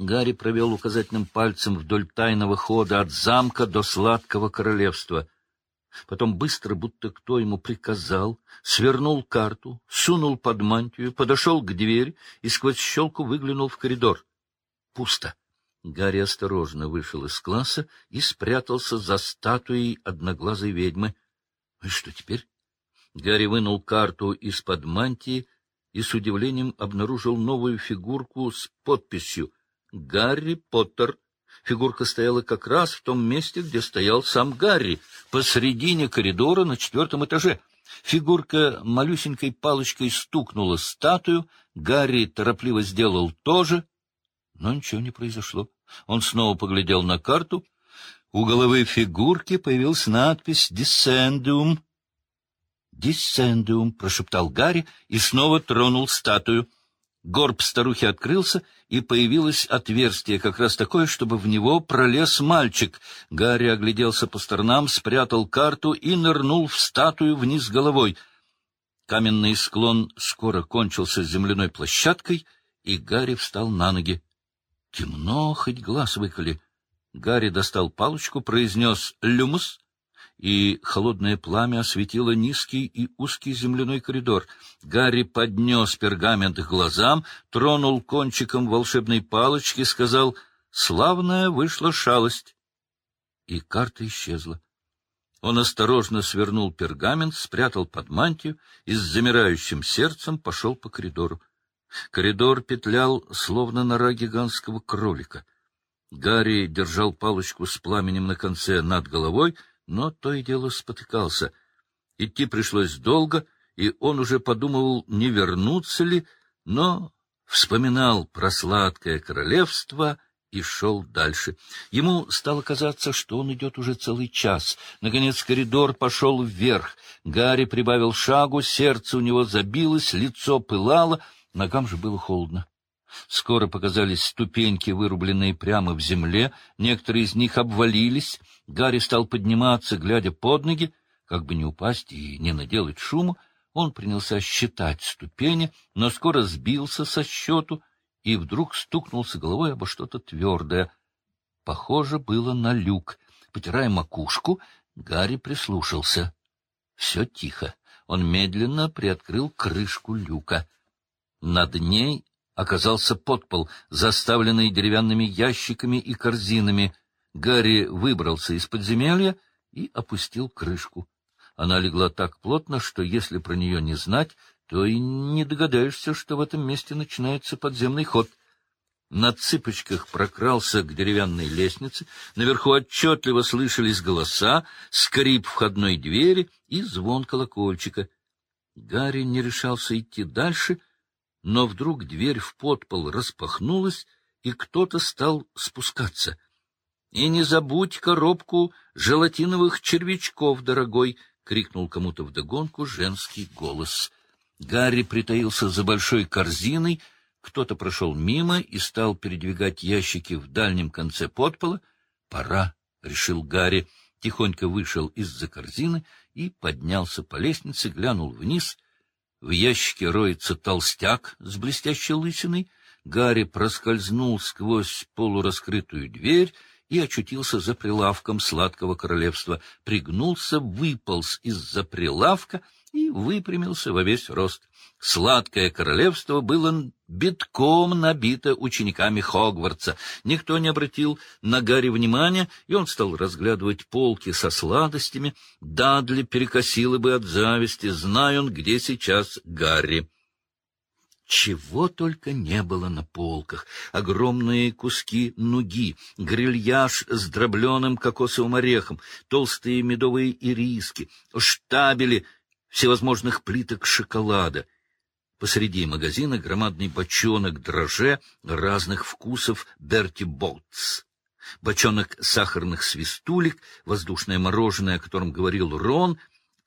Гарри провел указательным пальцем вдоль тайного хода от замка до сладкого королевства. Потом быстро, будто кто ему приказал, свернул карту, сунул под мантию, подошел к двери и сквозь щелку выглянул в коридор. Пусто. Гарри осторожно вышел из класса и спрятался за статуей одноглазой ведьмы. Ну и что теперь? Гарри вынул карту из-под мантии и с удивлением обнаружил новую фигурку с подписью «Гарри Поттер». Фигурка стояла как раз в том месте, где стоял сам Гарри, посредине коридора на четвертом этаже. Фигурка малюсенькой палочкой стукнула статую, Гарри торопливо сделал то же, но ничего не произошло. Он снова поглядел на карту. У головы фигурки появилась надпись «Диссендиум». «Диссендиум», — прошептал Гарри и снова тронул статую. Горб старухи открылся, и появилось отверстие, как раз такое, чтобы в него пролез мальчик. Гарри огляделся по сторонам, спрятал карту и нырнул в статую вниз головой. Каменный склон скоро кончился земляной площадкой, и Гарри встал на ноги. Темно, хоть глаз выколи. Гарри достал палочку, произнес «люмус», и холодное пламя осветило низкий и узкий земляной коридор. Гарри поднес пергамент к глазам, тронул кончиком волшебной палочки, сказал «Славная вышла шалость». И карта исчезла. Он осторожно свернул пергамент, спрятал под мантию и с замирающим сердцем пошел по коридору. Коридор петлял, словно нора гигантского кролика. Гарри держал палочку с пламенем на конце над головой, но то и дело спотыкался. Идти пришлось долго, и он уже подумывал, не вернуться ли, но вспоминал про сладкое королевство и шел дальше. Ему стало казаться, что он идет уже целый час. Наконец коридор пошел вверх. Гарри прибавил шагу, сердце у него забилось, лицо пылало — Ногам же было холодно. Скоро показались ступеньки, вырубленные прямо в земле, некоторые из них обвалились. Гарри стал подниматься, глядя под ноги, как бы не упасть и не наделать шуму. Он принялся считать ступени, но скоро сбился со счету и вдруг стукнулся головой обо что-то твердое. Похоже было на люк. Потирая макушку, Гарри прислушался. Все тихо. Он медленно приоткрыл крышку люка — над ней оказался подпол, заставленный деревянными ящиками и корзинами. Гарри выбрался из подземелья и опустил крышку. Она легла так плотно, что если про нее не знать, то и не догадаешься, что в этом месте начинается подземный ход. На цыпочках прокрался к деревянной лестнице, наверху отчетливо слышались голоса, скрип входной двери и звон колокольчика. Гарри не решался идти дальше — но вдруг дверь в подпол распахнулась, и кто-то стал спускаться. — И не забудь коробку желатиновых червячков, дорогой! — крикнул кому-то вдогонку женский голос. Гарри притаился за большой корзиной, кто-то прошел мимо и стал передвигать ящики в дальнем конце подпола. — Пора, — решил Гарри, тихонько вышел из-за корзины и поднялся по лестнице, глянул вниз — в ящике роется толстяк с блестящей лысиной. Гарри проскользнул сквозь полураскрытую дверь и очутился за прилавком сладкого королевства. Пригнулся, выполз из-за прилавка — и выпрямился во весь рост. Сладкое королевство было битком набито учениками Хогвартса. Никто не обратил на Гарри внимания, и он стал разглядывать полки со сладостями. Дадли перекосило бы от зависти, зная он, где сейчас Гарри. Чего только не было на полках. Огромные куски нуги, грильяж с дробленым кокосовым орехом, толстые медовые ириски, штабели — всевозможных плиток шоколада. Посреди магазина громадный бочонок дроже разных вкусов Берти Ботс. Бочонок сахарных свистулек, воздушное мороженое, о котором говорил Рон,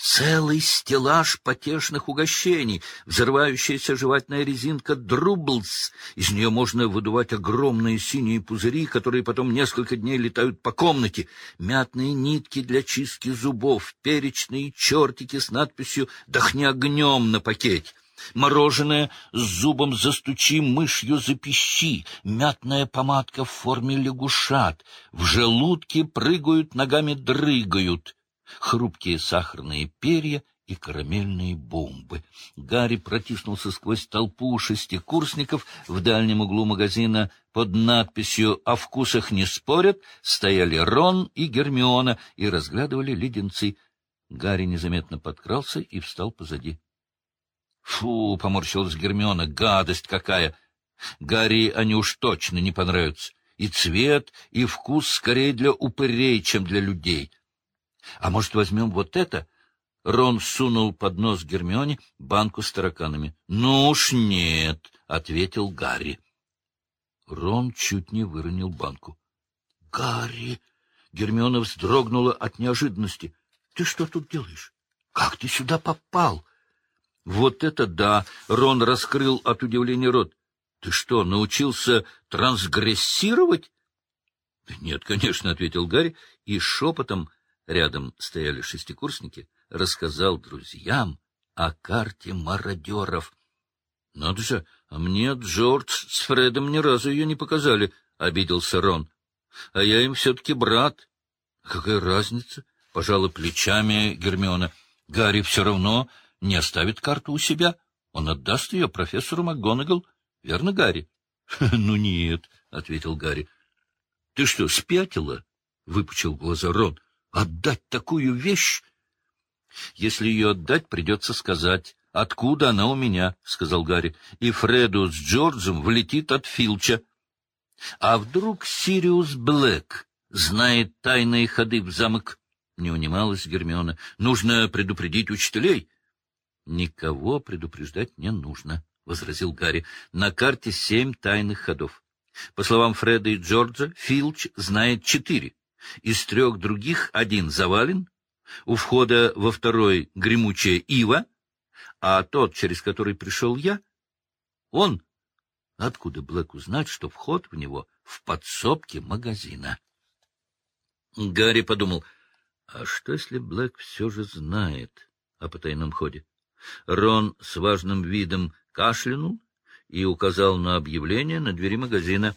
целый стеллаж потешных угощений, взрывающаяся жевательная резинка Друблс. Из нее можно выдувать огромные синие пузыри, которые потом несколько дней летают по комнате, мятные нитки для чистки зубов, перечные чертики с надписью «Дохни огнем» на пакете. Мороженое с зубом застучи, мышью запищи, мятная помадка в форме лягушат, в желудке прыгают, ногами дрыгают, хрупкие сахарные перья и карамельные бомбы. Гарри протиснулся сквозь толпу шестикурсников в дальнем углу магазина под надписью «О вкусах не спорят» стояли Рон и Гермиона и разглядывали леденцы. Гарри незаметно подкрался и встал позади. Фу, — поморщилась Гермиона, — гадость какая! Гарри они уж точно не понравятся. И цвет, и вкус скорее для упырей, чем для людей. А может, возьмем вот это? Рон сунул под нос Гермионе банку с тараканами. — Ну уж нет, — ответил Гарри. Рон чуть не выронил банку. — Гарри! Гермиона вздрогнула от неожиданности. — Ты что тут делаешь? Как ты сюда попал? — вот это да! Рон раскрыл от удивления рот. Ты что, научился трансгрессировать? — Нет, конечно, — ответил Гарри, и шепотом, рядом стояли шестикурсники, рассказал друзьям о карте мародеров. — Надо же, а мне Джордж с Фредом ни разу ее не показали, — обиделся Рон. — А я им все-таки брат. — Какая разница? — пожала плечами Гермиона. — Гарри все равно не оставит карту у себя. Он отдаст ее профессору МакГонагал. Верно, Гарри? — Ну нет, — ответил Гарри. — Ты что, спятила? — выпучил глаза Рон. — Отдать такую вещь? — Если ее отдать, придется сказать, откуда она у меня, — сказал Гарри. — И Фреду с Джорджем влетит от Филча. — А вдруг Сириус Блэк знает тайные ходы в замок? — не унималась Гермиона. — Нужно предупредить учителей. —— Никого предупреждать не нужно, — возразил Гарри. — На карте семь тайных ходов. По словам Фреда и Джорджа, Филч знает четыре. Из трех других один завален, у входа во второй гремучая ива, а тот, через который пришел я, он... Откуда Блэк узнать, что вход в него в подсобке магазина? Гарри подумал, а что, если Блэк все же знает о потайном ходе? Рон с важным видом кашлянул и указал на объявление на двери магазина.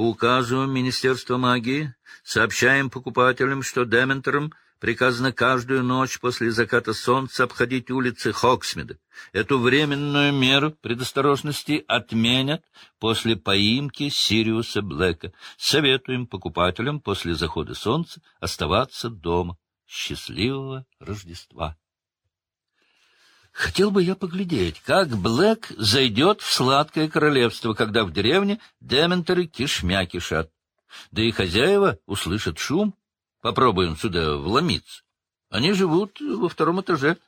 По указу Министерства магии сообщаем покупателям, что Дементорам приказано каждую ночь после заката солнца обходить улицы Хоксмида. Эту временную меру предосторожности отменят после поимки Сириуса Блэка. Советуем покупателям после захода солнца оставаться дома. Счастливого Рождества! Хотел бы я поглядеть, как Блэк зайдет в сладкое королевство, когда в деревне дементоры кишмя кишат. Да и хозяева услышат шум. Попробуем сюда вломиться. Они живут во втором этаже.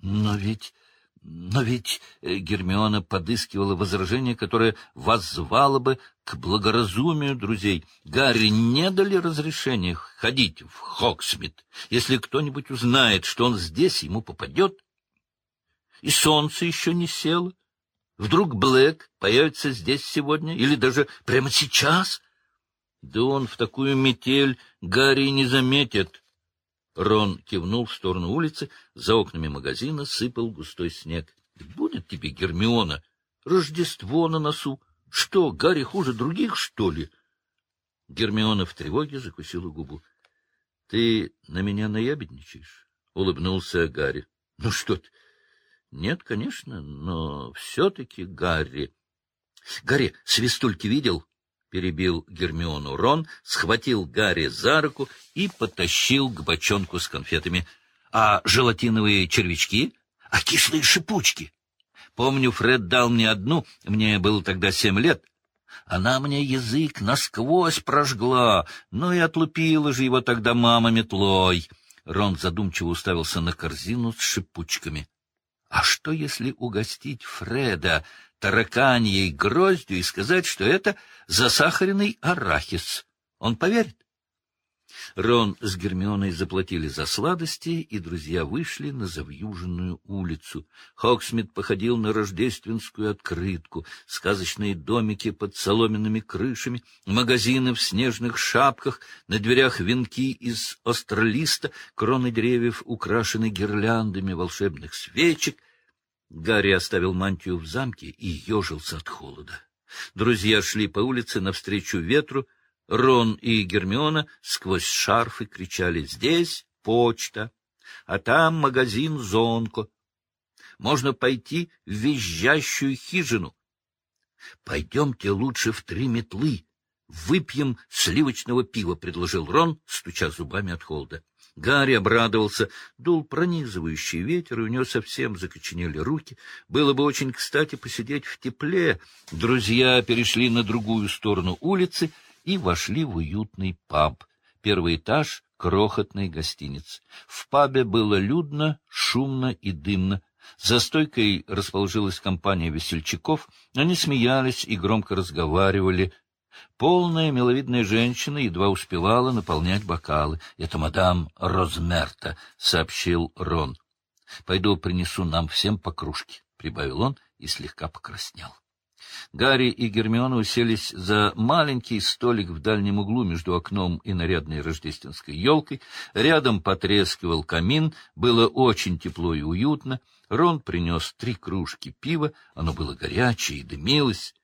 Но ведь... Но ведь э, Гермиона подыскивала возражение, которое воззвало бы к благоразумию друзей. Гарри не дали разрешения ходить в Хоксмит. Если кто-нибудь узнает, что он здесь, ему попадет и солнце еще не село. Вдруг Блэк появится здесь сегодня или даже прямо сейчас? Да он в такую метель Гарри не заметит. Рон кивнул в сторону улицы, за окнами магазина сыпал густой снег. — Будет тебе, Гермиона, Рождество на носу. Что, Гарри хуже других, что ли? Гермиона в тревоге закусила губу. — Ты на меня наябедничаешь? — улыбнулся Гарри. — Ну что ты, нет, конечно, но все-таки Гарри... — Гарри, свистульки видел? — перебил Гермиону Рон, схватил Гарри за руку и потащил к бочонку с конфетами. — А желатиновые червячки? А кислые шипучки? Помню, Фред дал мне одну, мне было тогда семь лет. Она мне язык насквозь прожгла, ну и отлупила же его тогда мама метлой. Рон задумчиво уставился на корзину с шипучками. А что, если угостить Фреда тараканьей гроздью и сказать, что это засахаренный арахис? Он поверит? Рон с Гермионой заплатили за сладости, и друзья вышли на завьюженную улицу. Хоксмит походил на рождественскую открытку, сказочные домики под соломенными крышами, магазины в снежных шапках, на дверях венки из остролиста, кроны деревьев украшены гирляндами волшебных свечек. Гарри оставил мантию в замке и ежился от холода. Друзья шли по улице навстречу ветру. Рон и Гермиона сквозь шарфы кричали «Здесь почта, а там магазин Зонко. Можно пойти в визжащую хижину. Пойдемте лучше в три метлы. Выпьем сливочного пива, — предложил Рон, стуча зубами от холода. Гарри обрадовался. Дул пронизывающий ветер, и у него совсем закоченели руки. Было бы очень кстати посидеть в тепле. Друзья перешли на другую сторону улицы и вошли в уютный паб. Первый этаж — крохотной гостиницы. В пабе было людно, шумно и дымно. За стойкой расположилась компания весельчаков. Они смеялись и громко разговаривали — Полная миловидная женщина едва успевала наполнять бокалы. — Это мадам Розмерта, — сообщил Рон. — Пойду принесу нам всем по кружке, — прибавил он и слегка покраснел. Гарри и Гермиона уселись за маленький столик в дальнем углу между окном и нарядной рождественской елкой. Рядом потрескивал камин, было очень тепло и уютно. Рон принес три кружки пива, оно было горячее и дымилось.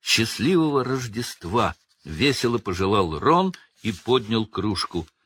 «Счастливого Рождества!» — весело пожелал Рон и поднял кружку —